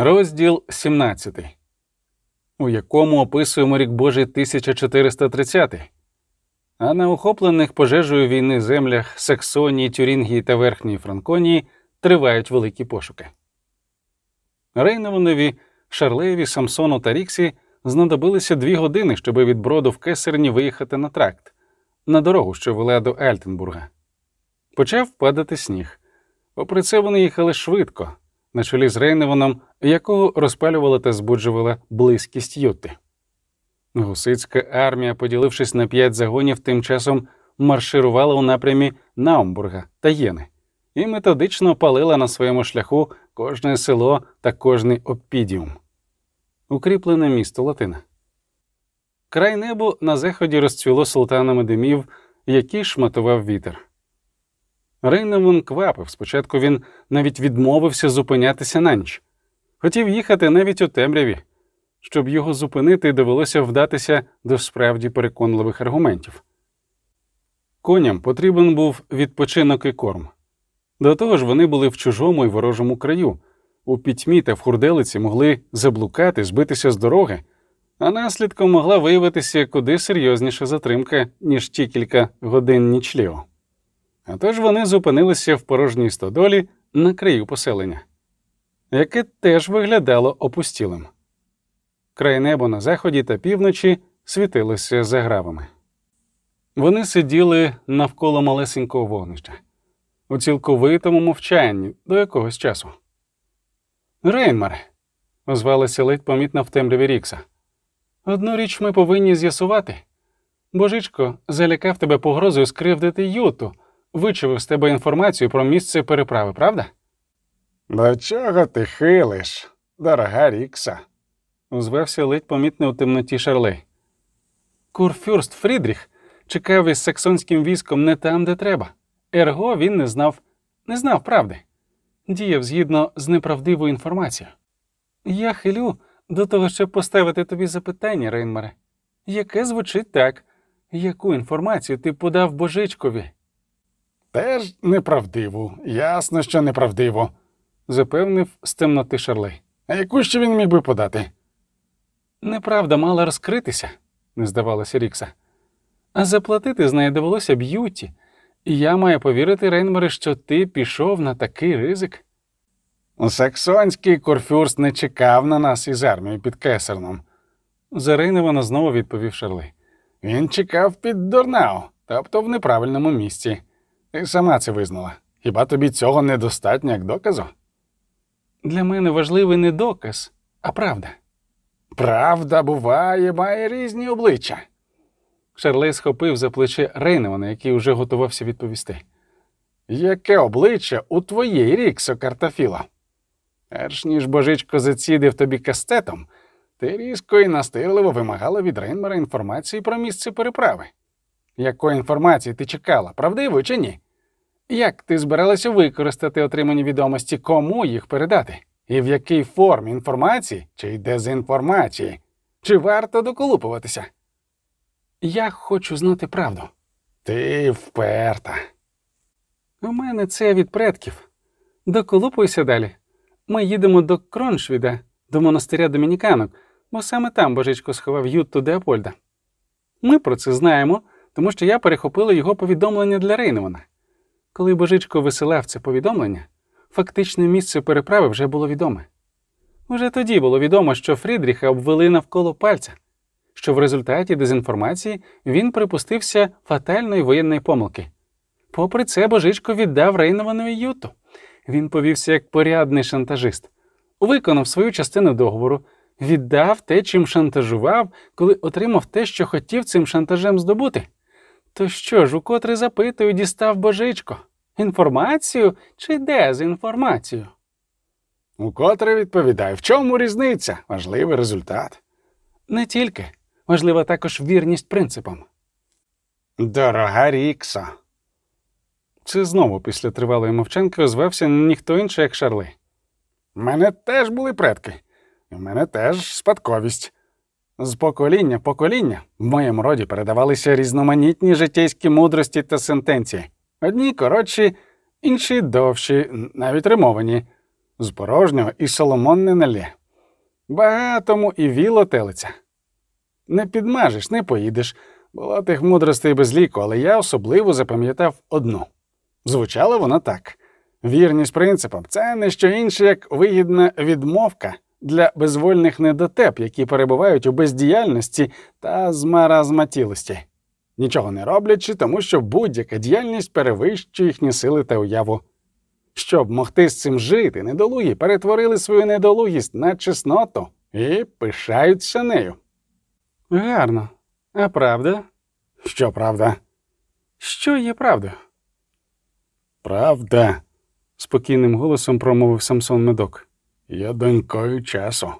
Розділ 17, у якому описуємо рік Божий 1430, а на охоплених пожежею війни землях Саксонії, Тюрінгії та Верхньої Франконії тривають великі пошуки. Рейнованові, Шарлеєві, Самсону та Ріксі знадобилися дві години, щоб від броду в Кесерні виїхати на тракт, на дорогу, що вела до Альтенбурга. Почав падати сніг. Попри це вони їхали швидко, на чолі з Рейневаном, якого розпалювала та збуджувала близькість Ютти. Гусицька армія, поділившись на п'ять загонів, тим часом марширувала у напрямі Наумбурга та Єни і методично палила на своєму шляху кожне село та кожний опідіум. Укріплене місто Латина. Край небу на заході розцвіло султанами димів, які шматував вітер. Рейневан квапив. Спочатку він навіть відмовився зупинятися на ніч. Хотів їхати навіть у темряві. Щоб його зупинити, довелося вдатися до справді переконливих аргументів. Коням потрібен був відпочинок і корм. До того ж, вони були в чужому і ворожому краю, у пітьмі та в хурделиці могли заблукати, збитися з дороги, а наслідком могла виявитися куди серйозніша затримка, ніж ті кілька годин нічлігу. А вони зупинилися в порожній стодолі на краю поселення, яке теж виглядало опустілим. Край небо на заході та півночі світилося загравами. Вони сиділи навколо малесенького вогнища у цілковитому мовчанні до якогось часу. Рейнмаре, озвалася ледь помітно в темряві Рікса. Одну річ ми повинні з'ясувати. Божичко залякав тебе погрозою скривдити Юту, вичавив з тебе інформацію про місце переправи, правда? До чого ти хилиш, дорога Рікса? озвався ледь помітно у темноті Шарлей. Курфюрст Фрідріх чекав із саксонським військом не там, де треба. Ерго він не знав, не знав правди, діяв згідно з неправдивою інформацією. Я хилю до того, щоб поставити тобі запитання, Рейнмаре, яке звучить так, яку інформацію ти подав божичкові? Теж неправдиво, ясно, що неправдиво, запевнив з темноти Шарлей. А яку ще він міг би подати? Неправда мала розкритися, не здавалася Рікса. А заплатити за неї довелося б Ютті, я маю повірити, Рейнмаре, що ти пішов на такий ризик. Саксонський курфюрст не чекав на нас із армією під Кесерном. За Рейневана знову відповів Шарлей. Він чекав під Дорнау, тобто в неправильному місці. Ти сама це визнала. Хіба тобі цього недостатньо як доказу? Для мене важливий не доказ, а правда. Правда буває, має різні обличчя. Шарлей схопив за плече Рейневана, який уже готувався відповісти. Яке обличчя у твоєї ріксо картофіла? Перш ніж божичко зацідив тобі кастетом, ти різко і настирливо вимагала від Рейнмера інформації про місце переправи. Якої інформації ти чекала, правдивої чи ні? Як ти збиралася використати отримані відомості, кому їх передати? І в якій формі інформації чи дезінформації? Чи варто доколупуватися? Я хочу знати правду. Ти вперта. У мене це від предків. Доколупуйся далі. Ми їдемо до Кроншвіда, до монастиря домініканок, бо саме там божичко сховав Ютту Деопольда. Ми про це знаємо, тому що я перехопила його повідомлення для Рейневана. Коли божичко висилав це повідомлення, фактичне місце переправи вже було відоме. Уже тоді було відомо, що Фрідріха обвели навколо пальця, що в результаті дезінформації він припустився фатальної воєнної помилки. Попри це, божичко віддав Рейновану Юту. Він повівся як порядний шантажист, виконав свою частину договору, віддав те, чим шантажував, коли отримав те, що хотів цим шантажем здобути. То що ж, укотре запитую, дістав божичко? Інформацію чи дезінформацію? Укотре відповідаю, в чому різниця? Важливий результат. Не тільки. Важлива також вірність принципам. Дорога Рікса. Це знову після тривалої мовчанки озвався ніхто інший, як Шарли. У мене теж були предки, і в мене теж спадковість. З покоління в покоління в моєму роді передавалися різноманітні життєйські мудрості та сентенції. Одні коротші, інші довші, навіть римовані. з порожнього і соломон не налє. Багатому і віло телиться. Не підмажеш, не поїдеш. Було тих мудростей без ліку, але я особливо запам'ятав одну. Звучала вона так: вірність принципам це не що інше, як вигідна відмовка для безвольних недотеп, які перебувають у бездіяльності та змаразматілості, нічого не роблячи, тому що будь-яка діяльність перевищує їхні сили та уяву. Щоб могти з цим жити, недолугі перетворили свою недолугість на чесноту і пишаються нею. Гарно. А правда? Що правда? Що є правдою? Правда, спокійним голосом промовив Самсон Медок. Є донькою часу.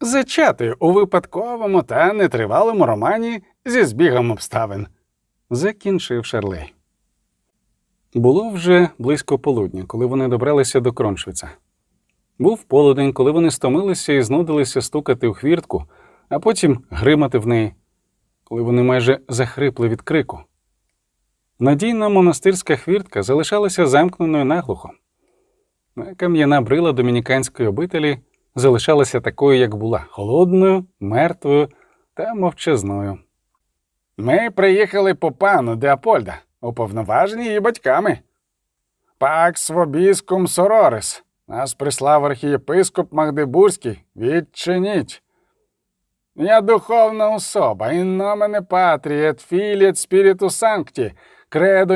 Зачатою у випадковому та нетривалому романі зі збігом обставин. Закінчив Шарлей. Було вже близько полудня, коли вони добралися до Кроншвіца. Був полудень, коли вони стомилися і знудилися стукати у хвіртку, а потім гримати в неї, коли вони майже захрипли від крику. Надійна монастирська хвіртка залишалася замкненою наглухо. А Кам'яна брила домініканської обителі залишалася такою, як була, холодною, мертвою та мовчазною. Ми приїхали по пану Деапольда, уповноважені її батьками. Пакс вобіскум сорорис. Нас прислав архієпископ Магдебурзький. Відчиніть. Я духовна особа, in nomine Patri et Filii et Spiritus Sancti, credo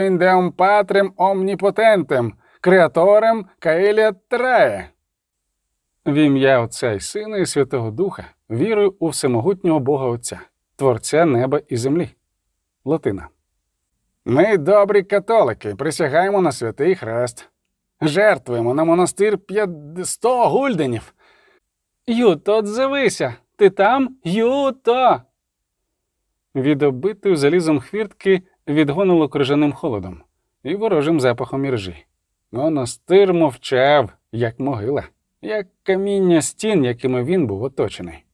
Creatorem Caeliat Trae. В ім'я Отця і Сина і Святого Духа вірую у всемогутнього Бога Отця, Творця неба і землі. Латина. Ми, добрі католики, присягаємо на святий хрест. Жертвуємо на монастир 100 гульденів. Юто, отзовися! Ти там? Юто. Від оббитої залізом хвіртки відгонило крижаним холодом і ворожим запахом іржі. Монастир мовчав, як могила, як каміння стін, якими він був оточений.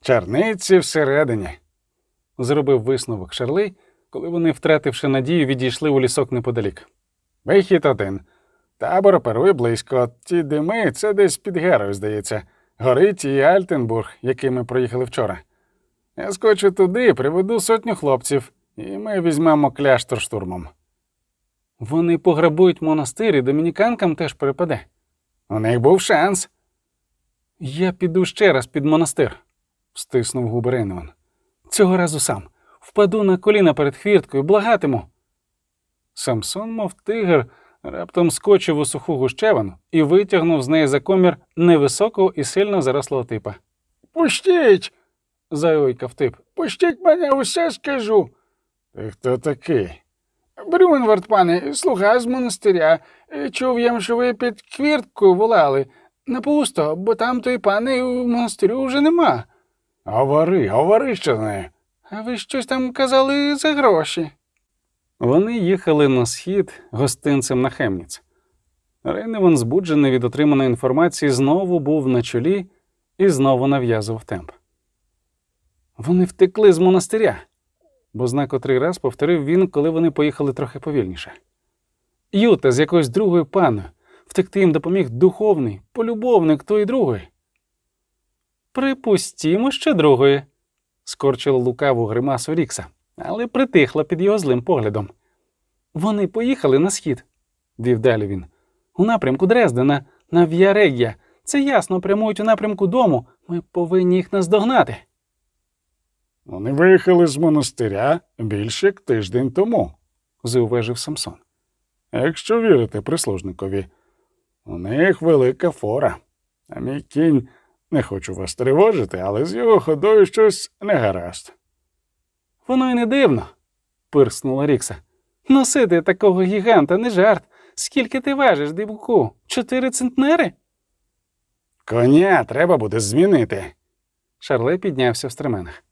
Черниці всередині. Зробив висновок Шарлей, коли вони, втративши надію, відійшли у лісок неподалік. Вихід один. Табор оперує близько. Ті дими це десь під Герою, здається. Горить і Альтенбург, який ми проїхали вчора. Я скочу туди, приведу сотню хлопців, і ми візьмемо кляштор штурмом. Вони пограбують монастир і домініканкам теж перепаде. У них був шанс. Я піду ще раз під монастир, стиснув губи Рейневан. Цього разу сам. Впаду на коліна перед хвірткою, благатиму. Самсон, мов тигр, раптом скочив у суху гущевину і витягнув з неї за комір невисокого і сильно зарослого типа. Пустіть! Зайойкав тип. Пустіть мене, усе скажу. Ти хто такий? Брюнвард, пане, слуга з монастиря. Е, Чув я, що ви під квірткою волали. Не пусто, бо там той пане у монастирю вже нема. Говори, говори що з нею. А ви щось там казали за гроші. Вони їхали на схід гостинцем на Хемніц. Рейневан, збуджений від отриманої інформації, знову був на чолі і знову нав'язував темп. Вони втекли з монастиря, бо знак котрий раз повторив він, коли вони поїхали трохи повільніше. Юта з якоюсь другою паною втекти їм допоміг духовний, полюбовник тої другої. Припустімо, що другої, скорчила лукаву гримасу Рікса, але притихла під його злим поглядом. Вони поїхали на схід, вів далі він. У напрямку Дрездена, на В'ярегія. Це ясно прямують у напрямку дому. Ми повинні їх наздогнати. Вони виїхали з монастиря більше як тиждень тому, зауважив Самсон. якщо вірити прислужникові. У них велика фора. А мій кінь не хочу вас тривожити, але з його ходою щось не гаразд. Воно й не дивно, пирснула Рікса. Носити такого гіганта не жарт. Скільки ти важиш, дивуку? Чотири центнери? Коня треба буде змінити. Шарлей піднявся в стременах.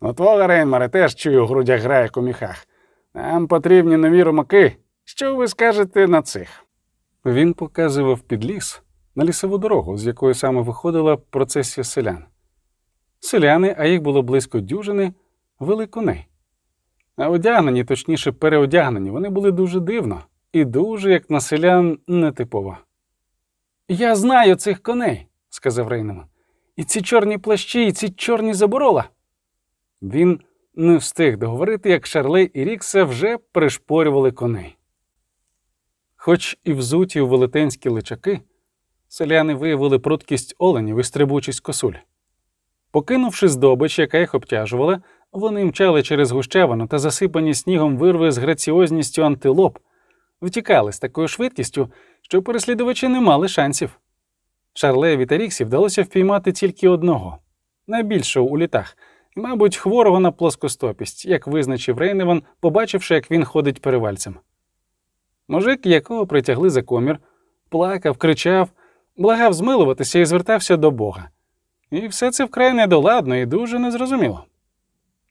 У твого Рейнмаре теж чую в грудях грає як у. Нам потрібні нові румаки. Що ви скажете на цих? Він показував під ліс на лісову дорогу, з якої саме виходила процесія селян. Селяни, а їх було близько дюжини, вели коней. А одягнені, точніше, переодягнені, вони були дуже дивно і дуже, як на селян, нетипово. Я знаю цих коней, сказав Рейнеман. І ці чорні плащі, і ці чорні заборола. Він не встиг договорити, як Шарлей і Рікса вже пришпорювали коней. Хоч і взуті у велетенські личаки, селяни виявили пруткість оленів і стрибучість косуль. Покинувши здобич, яка їх обтяжувала, вони мчали через гущавину та засипані снігом вирви з граціозністю антилоп, втікали з такою швидкістю, що переслідувачі не мали шансів. Шарлеєві та Ріксі вдалося впіймати тільки одного, найбільшого у літах, мабуть, хворого на плоскостопість, як визначив Рейневан, побачивши, як він ходить перевальцем. Мужик, якого притягли за комір, плакав, кричав, благав змилуватися і звертався до Бога. І все це вкрай недоладно і дуже незрозуміло.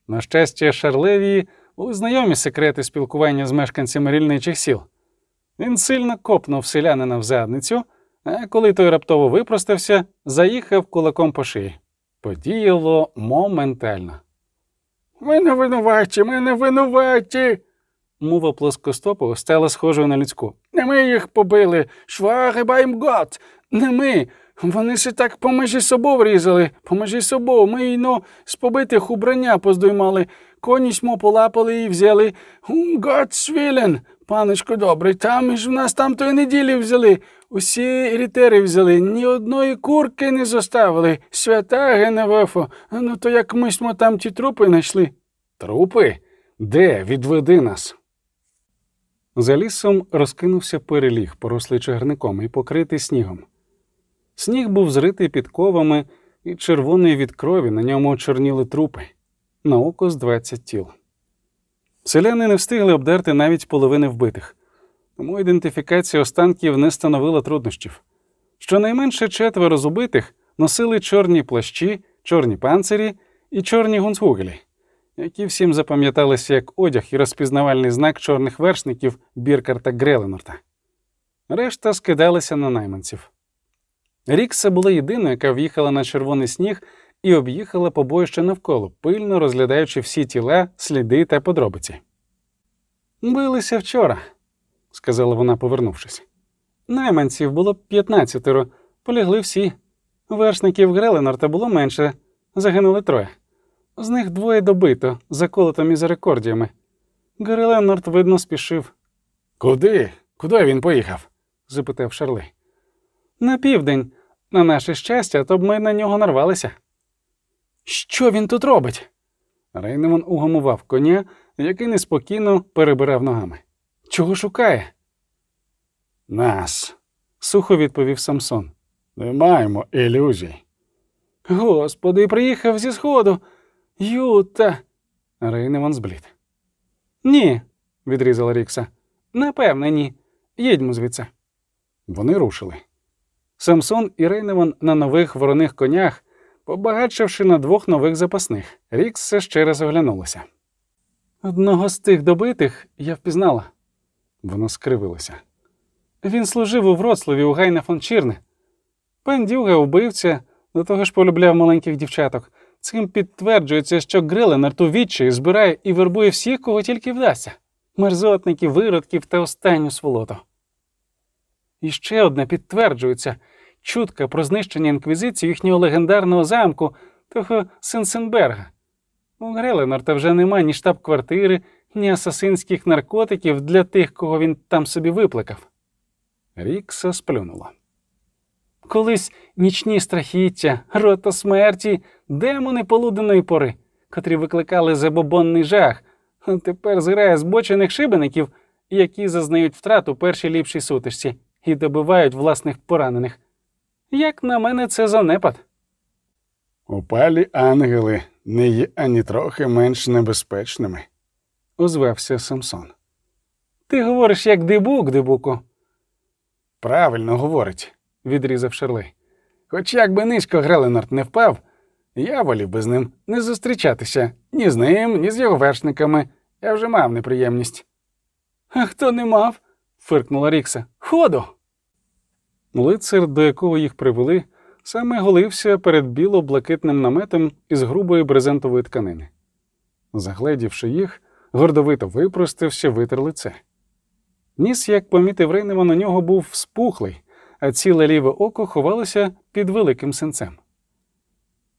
На щастя, Шарлевії були знайомі секрети спілкування з мешканцями рільничих сіл. Він сильно копнув селянина в задницю, а коли той раптово випростався, заїхав кулаком по шиї. Подіяло моментально. Ми не винуваті, ми не винуваті. Мова плоскостопу стала схожою на людську. Не ми їх побили. Beim Gott. Не ми. Вони се так по межі собою врізали, по межі собою. Ми їно з побитих убрання поздоймали. Коні смо полапали і взяли. Gotts Willen. Паночко добрий, там ж в нас там тої неділі взяли. Усі рітери взяли, ні одної курки не зоставили. Свята Геневефо. Ну то як ми смо там ті трупи знайшли. Трупи? Де? Відведи нас. За лісом розкинувся переліг, порослий чагарником і покритий снігом. Сніг був зритий підковами і червоний від крові на ньому чорніли трупи, на око з двадцять тіл. Селяни не встигли обдерти навіть половини вбитих, тому ідентифікація останків не становила труднощів. Щонайменше четверо з убитих носили чорні плащі, чорні панцирі і чорні гунцвугелі, які всім запам'яталися як одяг і розпізнавальний знак чорних вершників Біркарта Греленорта. Решта скидалися на найманців. Рікса була єдиною, яка в'їхала на червоний сніг і об'їхала побоїще навколо, пильно розглядаючи всі тіла, сліди та подробиці. Билися вчора, сказала вона, повернувшись. Найманців було п'ятнадцятеро, полягли всі. Вершників Греленорта було менше, загинули троє. З них двоє добито, заколотом із рекордіями. Греленорт, видно, спішив. Куди? Куди він поїхав? запитав Шарли. На південь, на наше щастя, то б ми на нього нарвалися. Що він тут робить? Рейнеман угамував коня, який неспокійно перебирав ногами. Чого шукає? Нас. сухо відповів Самсон. Не маємо ілюзій. Господи, приїхав зі сходу. Юта. Рейнеман зблід. Ні, відрізала Рікса. Напевне, ні. Їдьмо звідси. Вони рушили. Самсон і Рейневан на нових вороних конях, побагатшивши на двох нових запасних, Рікса ще раз оглянулася. Одного з тих добитих я впізнала. Вона скривилася. Він служив у Вроцлаві у Гайна фон Чірне. Пендюга убивця, до того ж полюбляв маленьких дівчаток. Цим підтверджується, що Гриленард у відчаї збирає і вербує всіх, кого тільки вдасться мерзотників, виродків та останню сволоту. І ще одне підтверджується чутка про знищення інквізиції їхнього легендарного замку, того Сенсенберга. У Греленарта вже нема ні штаб-квартири, ні асасинських наркотиків для тих, кого він там собі виплакав. Рікса сплюнула. Колись нічні страхіття, рота смерті, демони полуденної пори, котрі викликали забобонний жах, тепер зграє збочених шибеників, які зазнають втрату першій ліпшій сутичці і добивають власних поранених. Як на мене, це занепад. Упалі ангели не є ані трохи менш небезпечними. озвався Самсон. Ти говориш як дибук, дибуку, Правильно говорить. відрізав Шерлей. Хоч як би низько Греленард не впав, я волів би з ним не зустрічатися ні з ним, ні з його вершниками. Я вже мав неприємність. А хто не мав? фиркнула Рікса. Ходу. Лицар, до якого їх привели, саме голився перед біло-блакитним наметом із грубої брезентової тканини. Загледівши їх, гордовито випростався, витер лице. Ніс, як помітив Рейнева, на нього був спухлий, а ціле ліве око ховалося під великим синцем.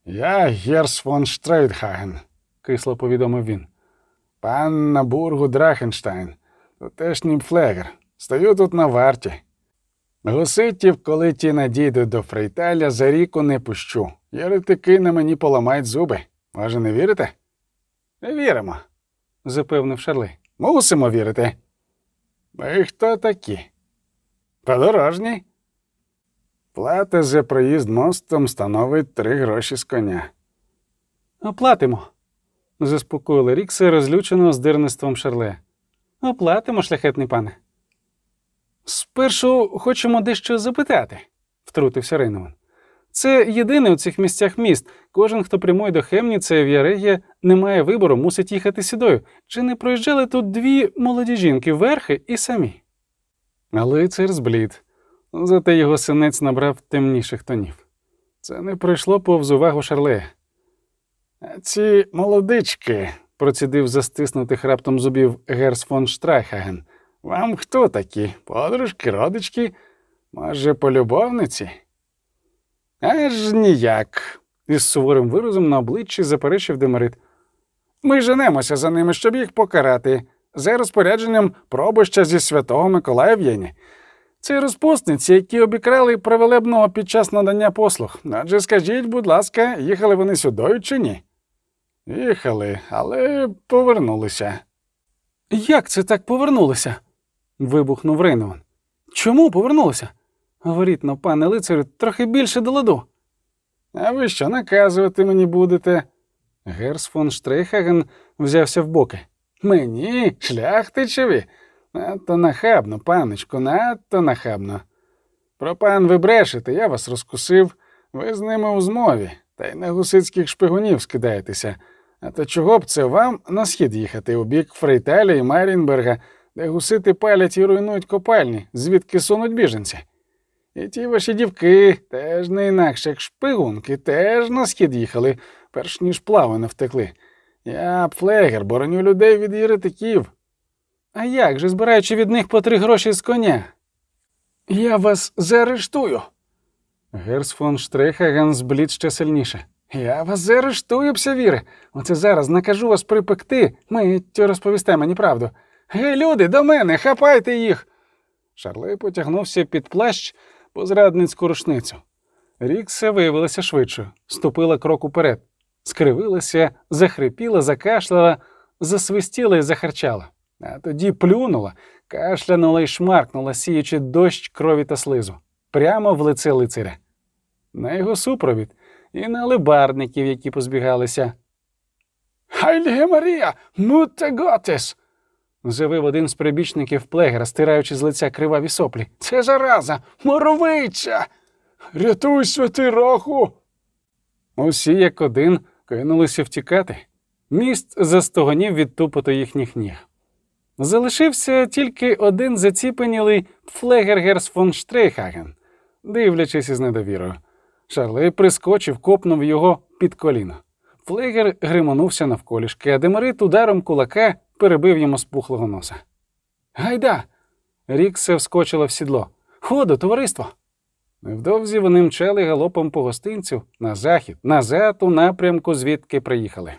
Я Герс фон Штрейтхаген, кисло повідомив він. пан на бургу Драхенштайн, тутешній флегер. Стою тут на варті. Гуситів, коли ті надійдуть до Фрейталя, за ріку не пущу. Єретики на мені поламають зуби. Може, не вірите? Віримо. запевнив Шарли. Мусимо вірити. Ви хто такі? Подорожні. Плата за проїзд мостом становить три гроші з коня. Оплатимо. заспокоїли Рікса розлюченого здирництвом Шарле. Оплатимо, шляхетний пане. Спершу хочемо дещо запитати, втрутився Рейнован. Це єдиний у цих місцях міст. Кожен, хто прямує до Хемніца в Ярегія, не має вибору, мусить їхати сюдою. Чи не проїжджали тут дві молоді жінки верхи і самі? Лицар зблід. Зате його синець набрав темніших тонів. Це не пройшло повз увагу Шарлея. Ці молодички, процідив застиснутих раптом зубів Герс фон Штрайхаген. Вам хто такі? Подружки, родички? Може, полюбовниці? Аж ніяк. із суворим виразом на обличчі заперечив Демерит. Ми женемося за ними, щоб їх покарати, за розпорядженням пробища зі святого Миколая в Єні. Це розпусниці, які обікрали привелебного під час надання послуг. Адже скажіть, будь ласка, їхали вони сюдою чи ні? Їхали, але повернулися. Як це так повернулося? Вибухнув Рейнован. Чому повернулося? Говоріть но, пане лицарю, трохи більше до ладу. А ви що наказувати мені будете? Герс фон Штрейхаген взявся в боки. Мені, шляхтичеві? Надто нахабно, паночку, надто нахабно. Про пан ви брешете, я вас розкусив, ви з ними у змові, та й на гусицьких шпигунів скидаєтеся. А то чого б це вам на схід їхати у бік Фрейталя і Марінберга, де гусити палять і руйнують копальні, звідки сунуть біженці? І ті ваші дівки теж не інакше, як шпигунки, теж на схід їхали, перш ніж плави втекли. Я флегер, бороню людей від єретиків. А як же, збираючи від них по три гроші з коня? Я вас заарештую. Герс фон Штрейхаген зблід ще сильніше. Я вас заарештую, псявіре. Оце зараз накажу вас припекти. Миттю розповісте мені правду. Гей, люди, до мене, хапайте їх. Шарлей потягнувся під плащ по зрадницьку рушницю. Рікса виявилася швидшою, ступила крок уперед, скривилася, захрипіла, закашляла, засвистіла і захарчала, а тоді плюнула, кашлянула і шмаркнула, сіючи дощ крові та слизу, прямо в лице лицаря. На його супровід і на лебарників, які позбігалися. Хайліге Марія, муте готес. Завив один з прибічників плегера, стираючи з лиця криваві соплі. Це зараза, моровиця. Рятуй, святий Роху. Усі як один кинулися втікати. Міст застугонів від тупоту їхніх ніг. Залишився тільки один заціпенілий флегер Герс фон Штрейхаген, дивлячись із недовірою. Шарлей прискочив, копнув його під коліно. Флегер гримнувся навколішки, а Демерит ударом кулака перебив йому спухлого носа. Гайда! Ріксе вскочила в сідло. Ходу, товариство! Невдовзі вони мчали галопом по гостинцю на захід, назад у напрямку, звідки приїхали.